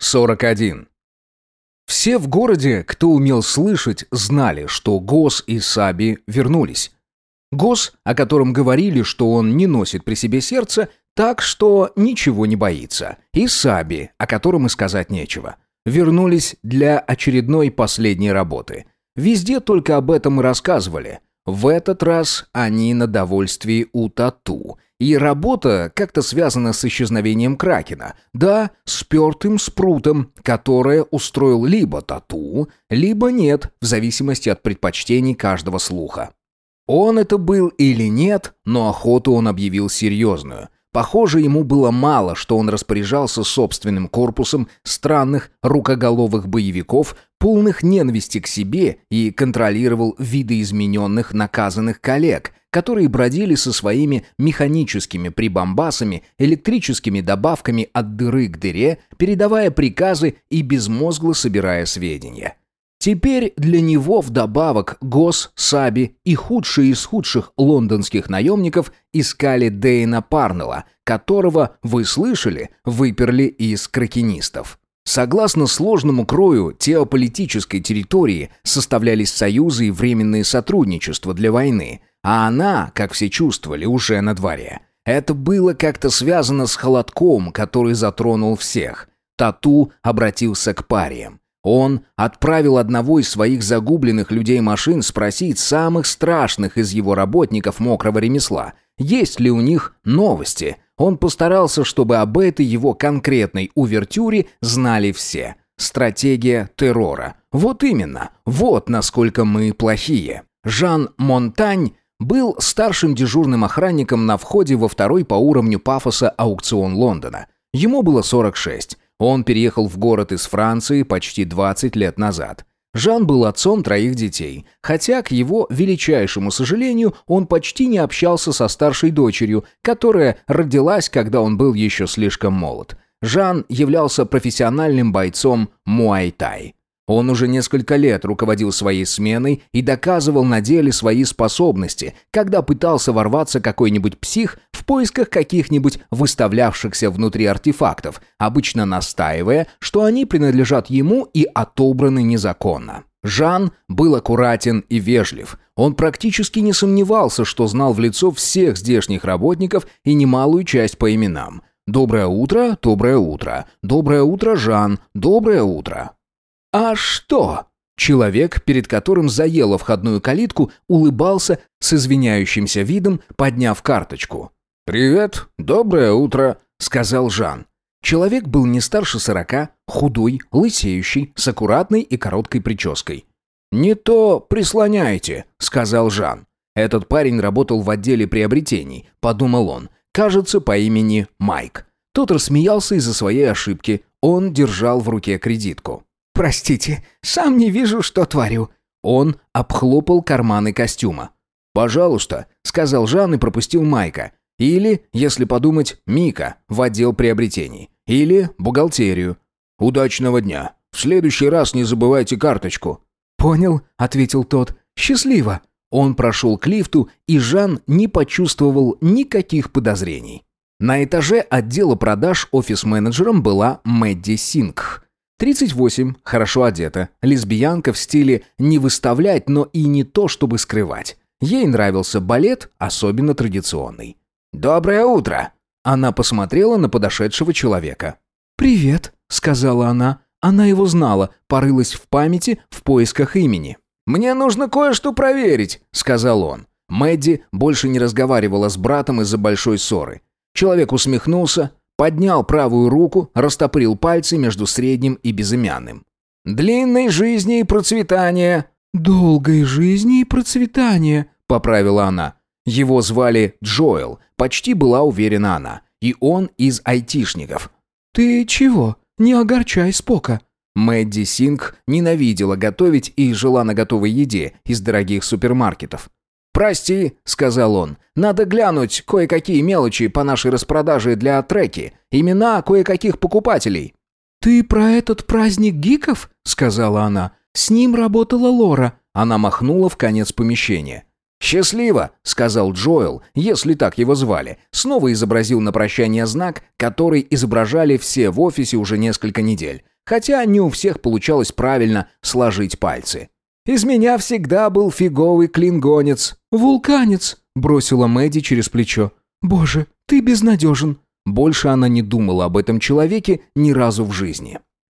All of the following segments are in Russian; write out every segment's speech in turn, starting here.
41. Все в городе, кто умел слышать, знали, что Гос и Саби вернулись. Гос, о котором говорили, что он не носит при себе сердце, так что ничего не боится. И Саби, о котором и сказать нечего. Вернулись для очередной последней работы. Везде только об этом и рассказывали. В этот раз они на довольствии у Тату – и работа как-то связана с исчезновением Кракена. Да, спертым спрутом, которое устроил либо Тату, либо нет, в зависимости от предпочтений каждого слуха. Он это был или нет, но охоту он объявил серьезную. Похоже, ему было мало, что он распоряжался собственным корпусом странных рукоголовых боевиков, полных ненависти к себе и контролировал видоизмененных наказанных коллег, которые бродили со своими механическими прибамбасами, электрическими добавками от дыры к дыре, передавая приказы и безмозгло собирая сведения. Теперь для него вдобавок Гос, Саби и худшие из худших лондонских наемников искали Дейна Парнелла, которого, вы слышали, выперли из кракенистов. Согласно сложному крою теополитической территории составлялись союзы и временные сотрудничества для войны – а она, как все чувствовали, уже на дворе. Это было как-то связано с холодком, который затронул всех. Тату обратился к париям. Он отправил одного из своих загубленных людей машин спросить самых страшных из его работников мокрого ремесла, есть ли у них новости. Он постарался, чтобы об этой его конкретной увертюре знали все. Стратегия террора. Вот именно. Вот насколько мы плохие. Жан Монтань был старшим дежурным охранником на входе во второй по уровню пафоса аукцион Лондона. Ему было 46. Он переехал в город из Франции почти 20 лет назад. Жан был отцом троих детей, хотя, к его величайшему сожалению, он почти не общался со старшей дочерью, которая родилась, когда он был еще слишком молод. Жан являлся профессиональным бойцом муай-тай. Он уже несколько лет руководил своей сменой и доказывал на деле свои способности, когда пытался ворваться какой-нибудь псих в поисках каких-нибудь выставлявшихся внутри артефактов, обычно настаивая, что они принадлежат ему и отобраны незаконно. Жан был аккуратен и вежлив. Он практически не сомневался, что знал в лицо всех здешних работников и немалую часть по именам. «Доброе утро, доброе утро, доброе утро, Жан, доброе утро». «А что?» Человек, перед которым заело входную калитку, улыбался с извиняющимся видом, подняв карточку. «Привет, доброе утро», — сказал Жан. Человек был не старше сорока, худой, лысеющий, с аккуратной и короткой прической. «Не то прислоняйте», — сказал Жан. Этот парень работал в отделе приобретений, подумал он. Кажется, по имени Майк. Тот рассмеялся из-за своей ошибки. Он держал в руке кредитку. «Простите, сам не вижу, что творю». Он обхлопал карманы костюма. «Пожалуйста», — сказал Жан и пропустил Майка. Или, если подумать, Мика в отдел приобретений. Или бухгалтерию. «Удачного дня. В следующий раз не забывайте карточку». «Понял», — ответил тот. «Счастливо». Он прошел к лифту, и Жан не почувствовал никаких подозрений. На этаже отдела продаж офис-менеджером была Мэдди Сингх. 38, хорошо одета, лесбиянка в стиле «не выставлять, но и не то, чтобы скрывать». Ей нравился балет, особенно традиционный. «Доброе утро!» Она посмотрела на подошедшего человека. «Привет», — сказала она. Она его знала, порылась в памяти в поисках имени. «Мне нужно кое-что проверить», — сказал он. Мэдди больше не разговаривала с братом из-за большой ссоры. Человек усмехнулся, Поднял правую руку, растопырил пальцы между средним и безымянным. «Длинной жизни и процветания!» «Долгой жизни и процветания», — поправила она. Его звали Джоэл, почти была уверена она. И он из айтишников. «Ты чего? Не огорчай Спока». Мэдди Синг ненавидела готовить и жила на готовой еде из дорогих супермаркетов. «Прости», — сказал он, — «надо глянуть кое-какие мелочи по нашей распродаже для треки, имена кое-каких покупателей». «Ты про этот праздник гиков?» — сказала она. «С ним работала Лора». Она махнула в конец помещения. «Счастливо», — сказал Джоэл, если так его звали. Снова изобразил на прощание знак, который изображали все в офисе уже несколько недель. хотя не у всех получалось правильно сложить пальцы. «Из меня всегда был фиговый клингонец». «Вулканец», — бросила Мэдди через плечо. «Боже, ты безнадежен». Больше она не думала об этом человеке ни разу в жизни.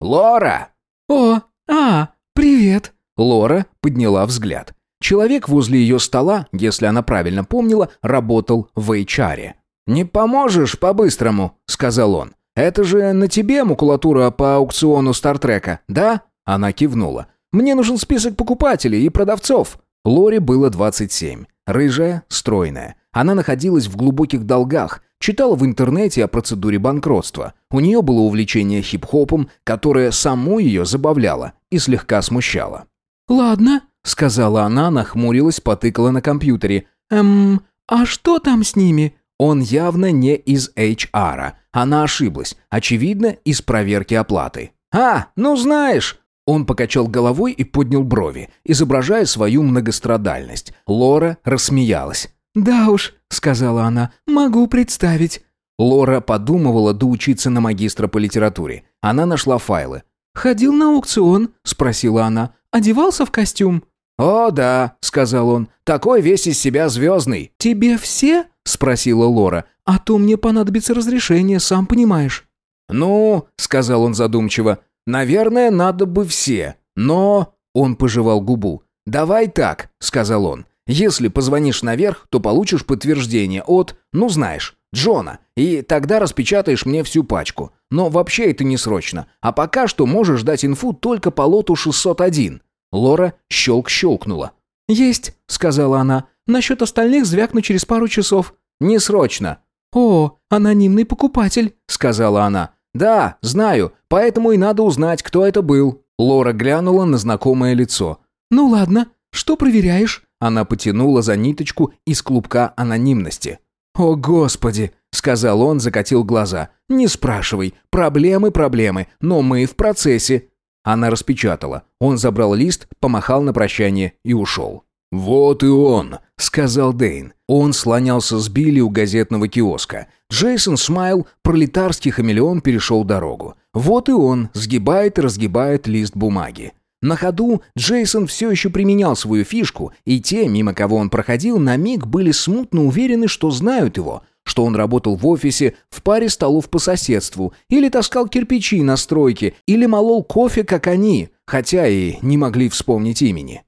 «Лора!» «О, а, привет!» Лора подняла взгляд. Человек возле ее стола, если она правильно помнила, работал в HR. «Не поможешь по-быстрому», — сказал он. «Это же на тебе макулатура по аукциону Стартрека, да?» Она кивнула. «Мне нужен список покупателей и продавцов». Лоре было 27. Рыжая, стройная. Она находилась в глубоких долгах, читала в интернете о процедуре банкротства. У нее было увлечение хип-хопом, которое саму ее забавляло и слегка смущало. «Ладно», — сказала она, нахмурилась, потыкала на компьютере. «Эм, а что там с ними?» Он явно не из HR. Она ошиблась. Очевидно, из проверки оплаты. «А, ну знаешь!» Он покачал головой и поднял брови, изображая свою многострадальность. Лора рассмеялась. «Да уж», — сказала она, — «могу представить». Лора подумывала доучиться на магистра по литературе. Она нашла файлы. «Ходил на аукцион?» — спросила она. «Одевался в костюм?» «О, да», — сказал он, — «такой весь из себя звездный». «Тебе все?» — спросила Лора. «А то мне понадобится разрешение, сам понимаешь». «Ну», — сказал он задумчиво, — «наверное, надо бы все, но...» Он пожевал губу. «Давай так», — сказал он. «Если позвонишь наверх, то получишь подтверждение от, ну знаешь, Джона, и тогда распечатаешь мне всю пачку. Но вообще это не срочно. А пока что можешь дать инфу только по лоту 601». Лора щелк-щелкнула. «Есть», — сказала она. Насчет остальных звякну через пару часов». «Не срочно». «О, анонимный покупатель», — сказала она. «Да, знаю, поэтому и надо узнать, кто это был». Лора глянула на знакомое лицо. «Ну ладно, что проверяешь?» Она потянула за ниточку из клубка анонимности. «О, Господи!» — сказал он, закатил глаза. «Не спрашивай. Проблемы, проблемы. Но мы в процессе». Она распечатала. Он забрал лист, помахал на прощание и ушел. «Вот и он», — сказал Дейн. Он слонялся с Билли у газетного киоска. Джейсон Смайл, пролетарский хамелеон, перешел дорогу. Вот и он, сгибает и разгибает лист бумаги. На ходу Джейсон все еще применял свою фишку, и те, мимо кого он проходил, на миг были смутно уверены, что знают его, что он работал в офисе, в паре столов по соседству, или таскал кирпичи на стройке, или молол кофе, как они, хотя и не могли вспомнить имени.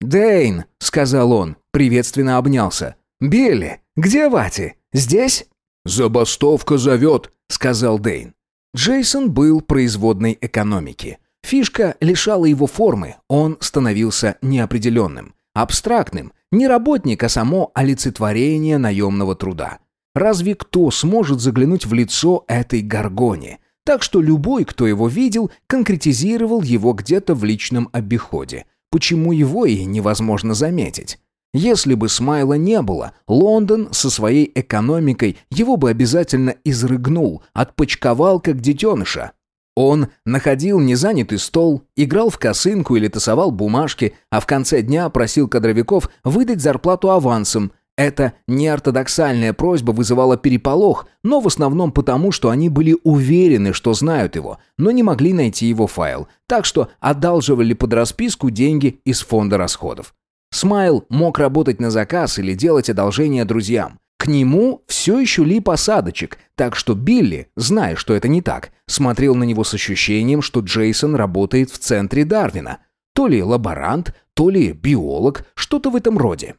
«Дэйн», — сказал он, приветственно обнялся. «Билли, где Вати? Здесь?» «Забастовка зовет», — сказал Дэйн. Джейсон был производной экономики. Фишка лишала его формы, он становился неопределенным, абстрактным, не работник, а само олицетворение наемного труда. Разве кто сможет заглянуть в лицо этой горгоне? Так что любой, кто его видел, конкретизировал его где-то в личном обиходе. Почему его и невозможно заметить? Если бы Смайла не было, Лондон со своей экономикой его бы обязательно изрыгнул, отпочковал как детеныша. Он находил незанятый стол, играл в косынку или тасовал бумажки, а в конце дня просил кадровиков выдать зарплату авансом. Эта неортодоксальная просьба вызывала переполох, но в основном потому, что они были уверены, что знают его, но не могли найти его файл, так что одалживали под расписку деньги из фонда расходов. Смайл мог работать на заказ или делать одолжения друзьям. К нему все еще лип осадочек, так что Билли, зная, что это не так, смотрел на него с ощущением, что Джейсон работает в центре Дарвина. То ли лаборант, то ли биолог, что-то в этом роде.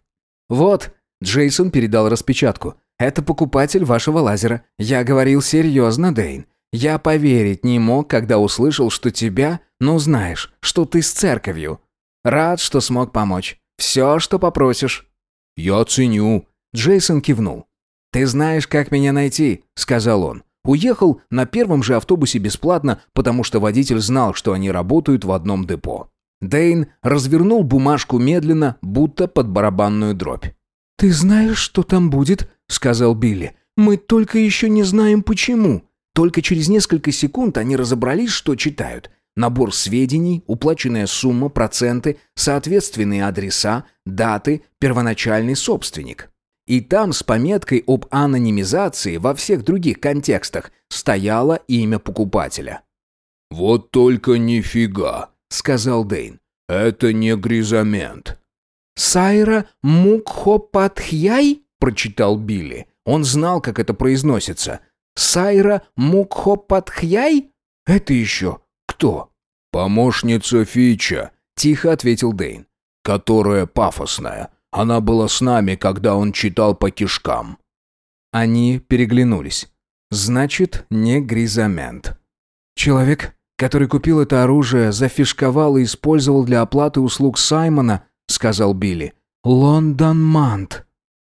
«Вот, Джейсон передал распечатку. «Это покупатель вашего лазера. Я говорил серьезно, Дэйн. Я поверить не мог, когда услышал, что тебя, ну знаешь, что ты с церковью. Рад, что смог помочь. Все, что попросишь». «Я ценю». Джейсон кивнул. «Ты знаешь, как меня найти», — сказал он. Уехал на первом же автобусе бесплатно, потому что водитель знал, что они работают в одном депо. Дэйн развернул бумажку медленно, будто под барабанную дробь. «Ты знаешь, что там будет?» — сказал Билли. «Мы только еще не знаем, почему». Только через несколько секунд они разобрались, что читают. Набор сведений, уплаченная сумма, проценты, соответственные адреса, даты, первоначальный собственник. И там с пометкой об анонимизации во всех других контекстах стояло имя покупателя. «Вот только нифига», — сказал Дейн. «Это не гризамент». «Сайра Мукхопатхьяй?» — прочитал Билли. Он знал, как это произносится. «Сайра Мукхопатхьяй? Это еще кто?» «Помощница Фича», — тихо ответил Дейн. «Которая пафосная. Она была с нами, когда он читал по кишкам». Они переглянулись. «Значит, не гризамент». «Человек, который купил это оружие, зафишковал и использовал для оплаты услуг Саймона», — сказал Билли. «Лондон Мант».